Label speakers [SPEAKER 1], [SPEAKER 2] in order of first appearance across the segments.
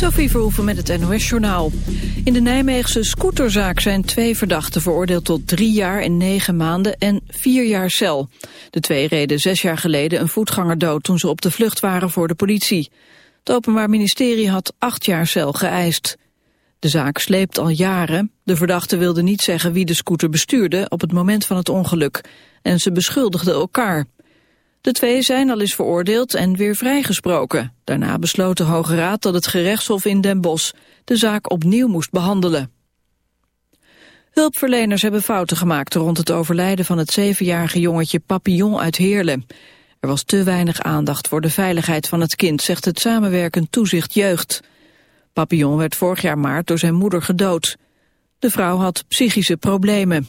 [SPEAKER 1] Sophie Verhoeven met het NOS-journaal. In de Nijmeegse scooterzaak zijn twee verdachten veroordeeld tot drie jaar en negen maanden en vier jaar cel. De twee reden zes jaar geleden een voetganger dood toen ze op de vlucht waren voor de politie. Het Openbaar Ministerie had acht jaar cel geëist. De zaak sleept al jaren. De verdachten wilden niet zeggen wie de scooter bestuurde op het moment van het ongeluk. En ze beschuldigden elkaar. De twee zijn al eens veroordeeld en weer vrijgesproken. Daarna besloot de Hoge Raad dat het gerechtshof in Den Bosch de zaak opnieuw moest behandelen. Hulpverleners hebben fouten gemaakt rond het overlijden van het zevenjarige jongetje Papillon uit Heerlen. Er was te weinig aandacht voor de veiligheid van het kind, zegt het samenwerkend toezicht jeugd. Papillon werd vorig jaar maart door zijn moeder gedood. De vrouw had psychische problemen.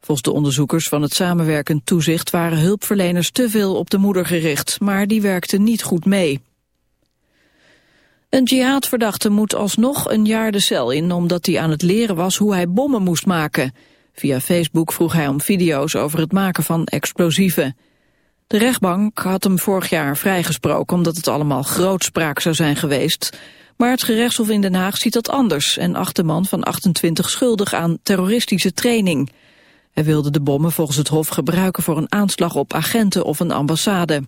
[SPEAKER 1] Volgens de onderzoekers van het samenwerkend toezicht waren hulpverleners te veel op de moeder gericht, maar die werkten niet goed mee. Een jihadverdachte moet alsnog een jaar de cel in omdat hij aan het leren was hoe hij bommen moest maken. Via Facebook vroeg hij om video's over het maken van explosieven. De rechtbank had hem vorig jaar vrijgesproken omdat het allemaal grootspraak zou zijn geweest. Maar het gerechtshof in Den Haag ziet dat anders en acht de man van 28 schuldig aan terroristische training. Hij wilde de bommen volgens het Hof gebruiken voor een aanslag op agenten of een ambassade.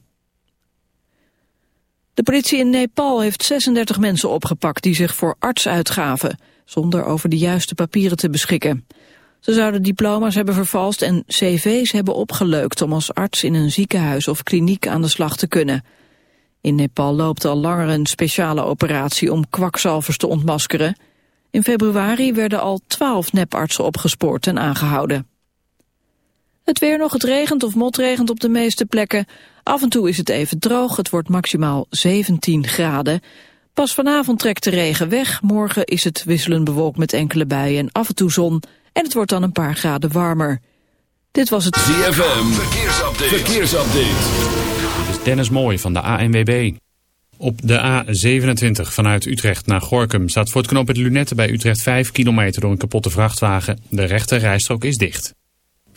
[SPEAKER 1] De politie in Nepal heeft 36 mensen opgepakt die zich voor arts uitgaven, zonder over de juiste papieren te beschikken. Ze zouden diploma's hebben vervalst en cv's hebben opgeleukt om als arts in een ziekenhuis of kliniek aan de slag te kunnen. In Nepal loopt al langer een speciale operatie om kwakzalvers te ontmaskeren. In februari werden al twaalf nepartsen opgespoord en aangehouden. Het weer nog, het regent of motregent op de meeste plekken. Af en toe is het even droog, het wordt maximaal 17 graden. Pas vanavond trekt de regen weg, morgen is het wisselend bewolkt met enkele buien en af en toe zon. En het wordt dan een paar graden warmer. Dit was het
[SPEAKER 2] ZFM, verkeersupdate. verkeersupdate.
[SPEAKER 3] Dit is Dennis Mooij van de ANWB. Op de A27 vanuit Utrecht naar Gorkum staat voor het knooppunt Lunette bij Utrecht 5 kilometer door een kapotte vrachtwagen. De rechte rijstrook is dicht.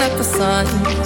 [SPEAKER 4] At the sun.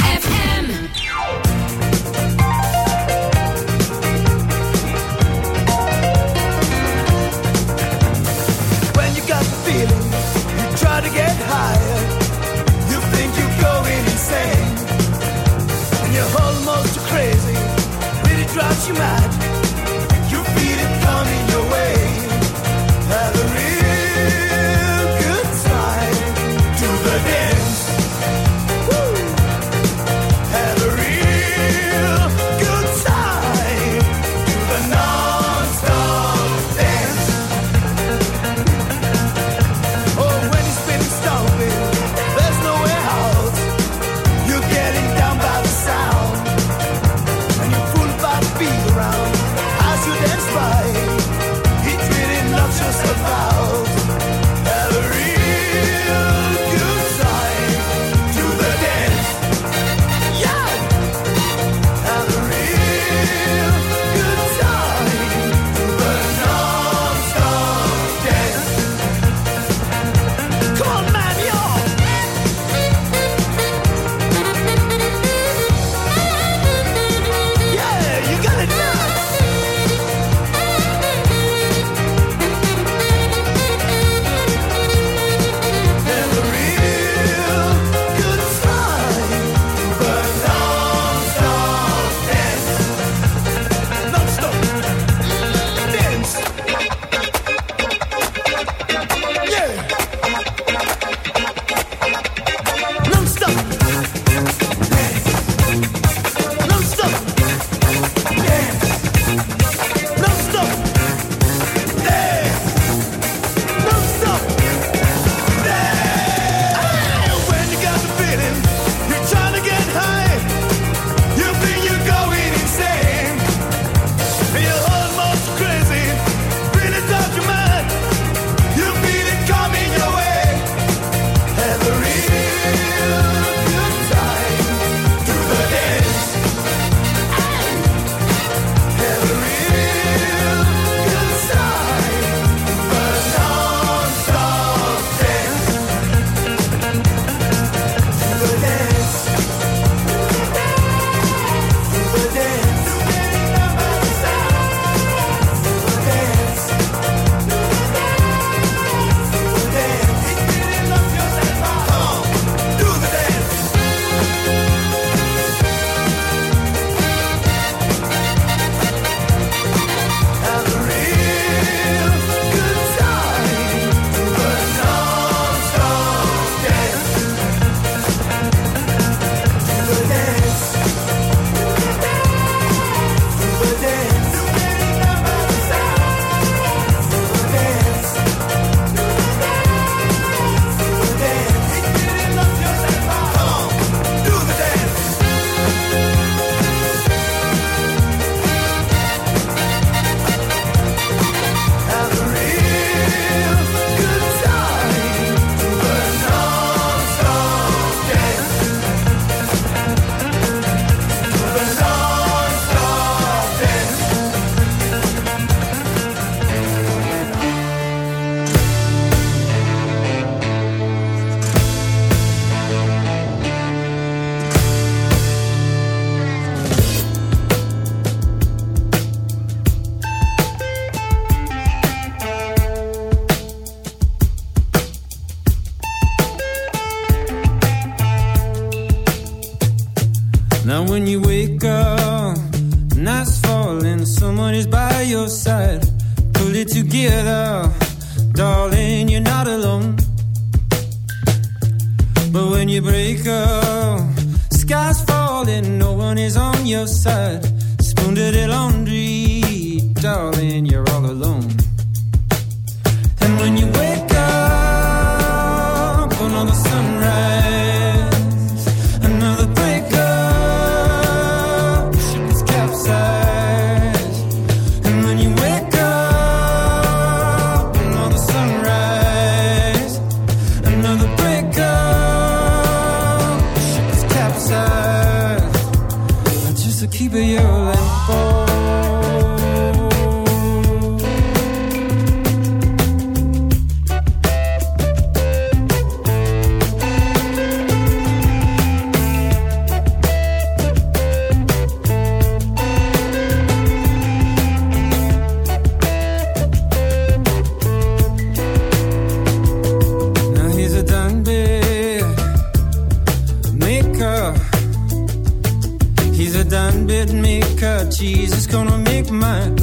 [SPEAKER 5] cheese is gonna make mine.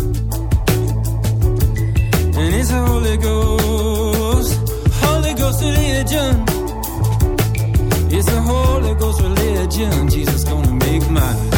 [SPEAKER 5] And it's the Holy Ghost, Holy Ghost religion. It's the Holy Ghost religion. Jesus gonna make mine.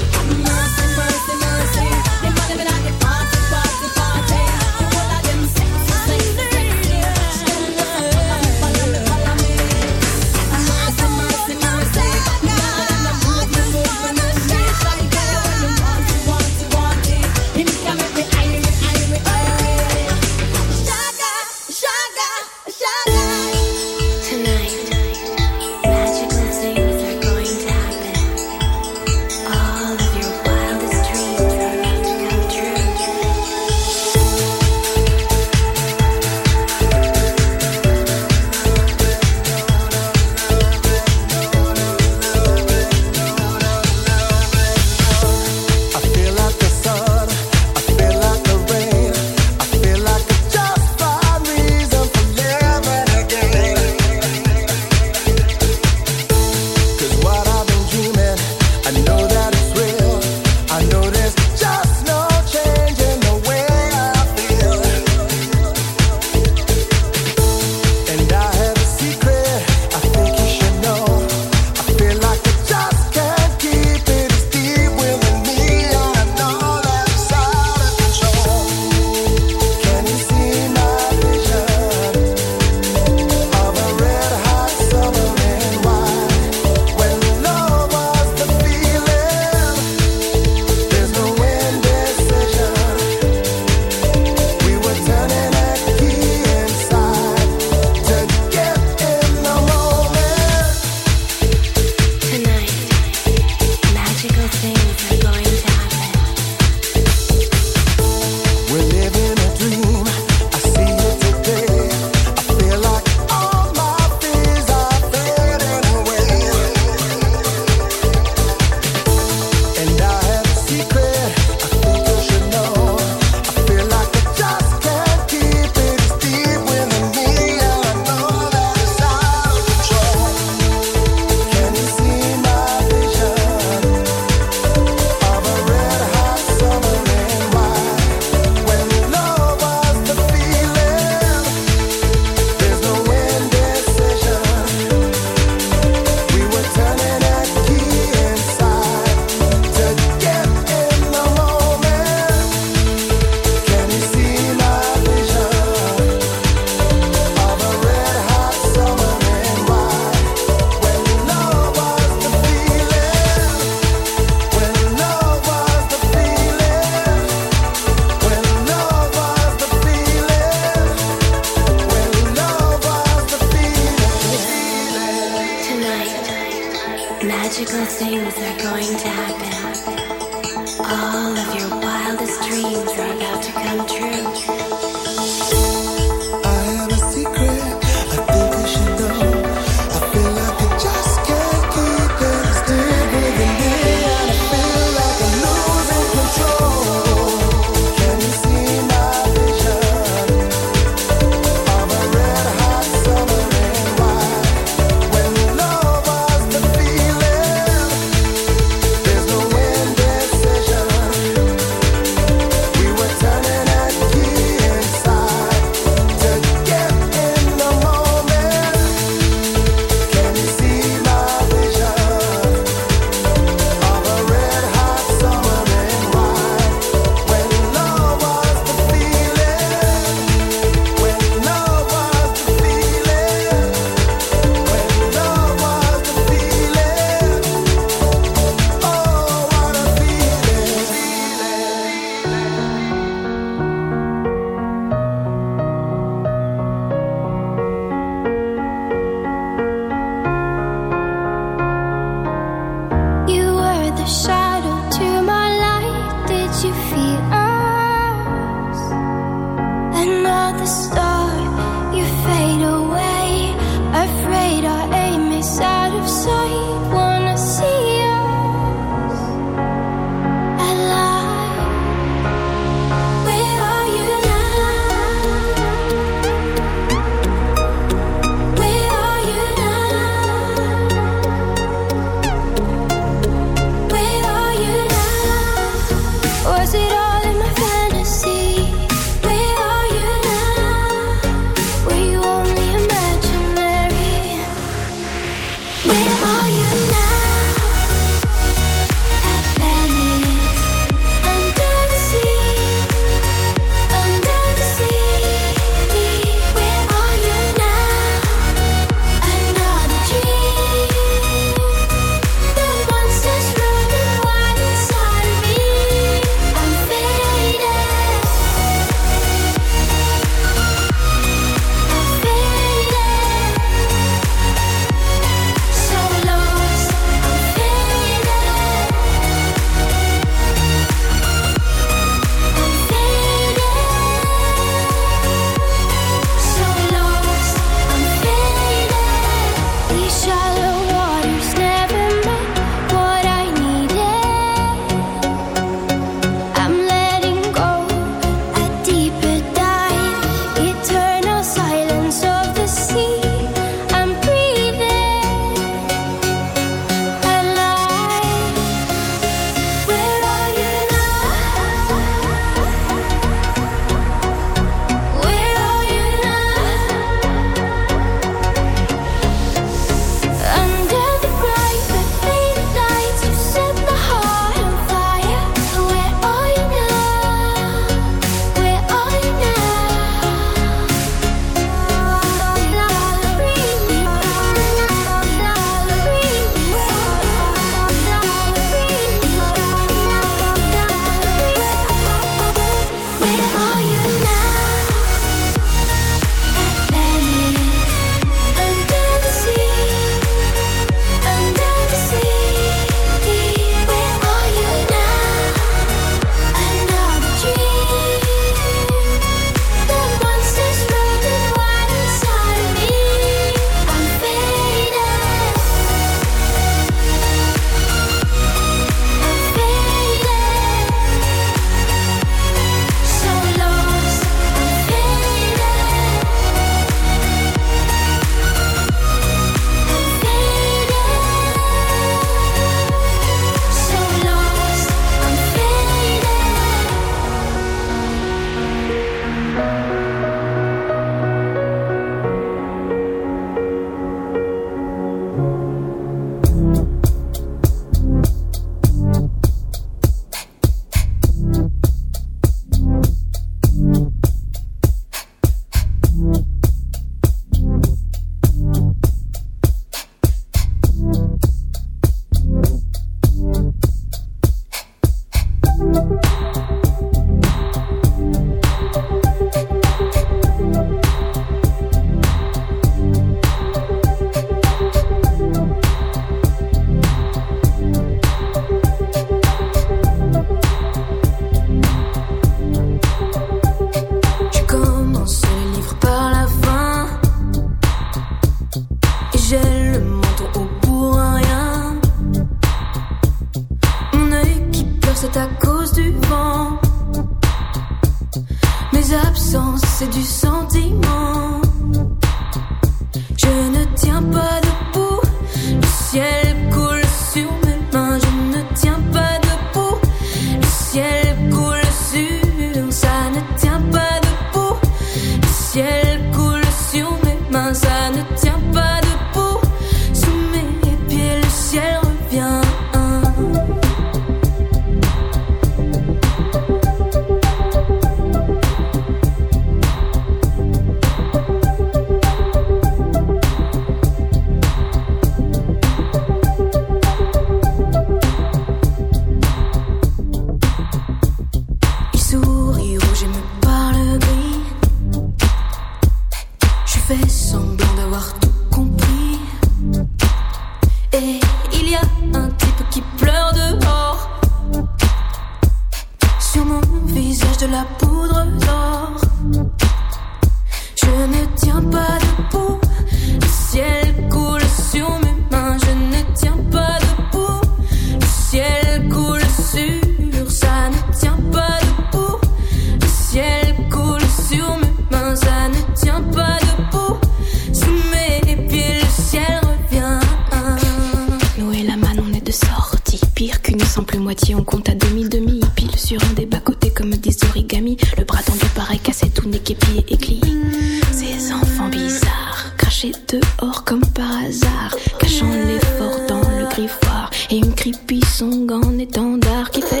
[SPEAKER 6] Ces enfants bizarres, crachés dehors comme par hasard, cachant l'effort dans le griffoir et une creepy song en étendard qui fait.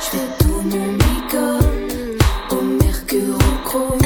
[SPEAKER 7] Je fais tout mon au mercure chrome.